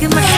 make my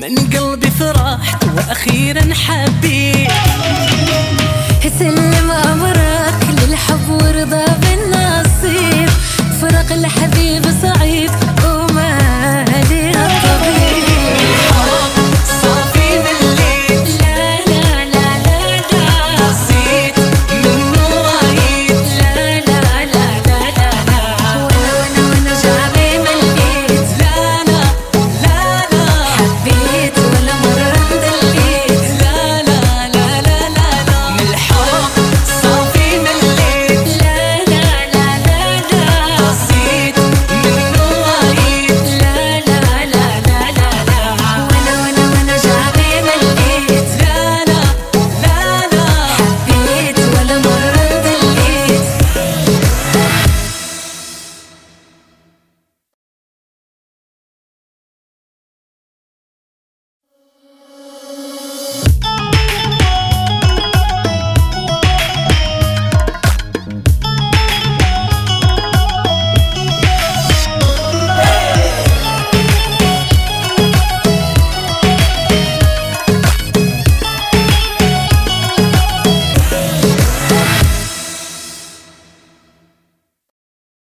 من قلبي فرحت وأخيرا حبيت. سلم امرك للحب ورضا بالنصيب. فرق الحبيب صعيب.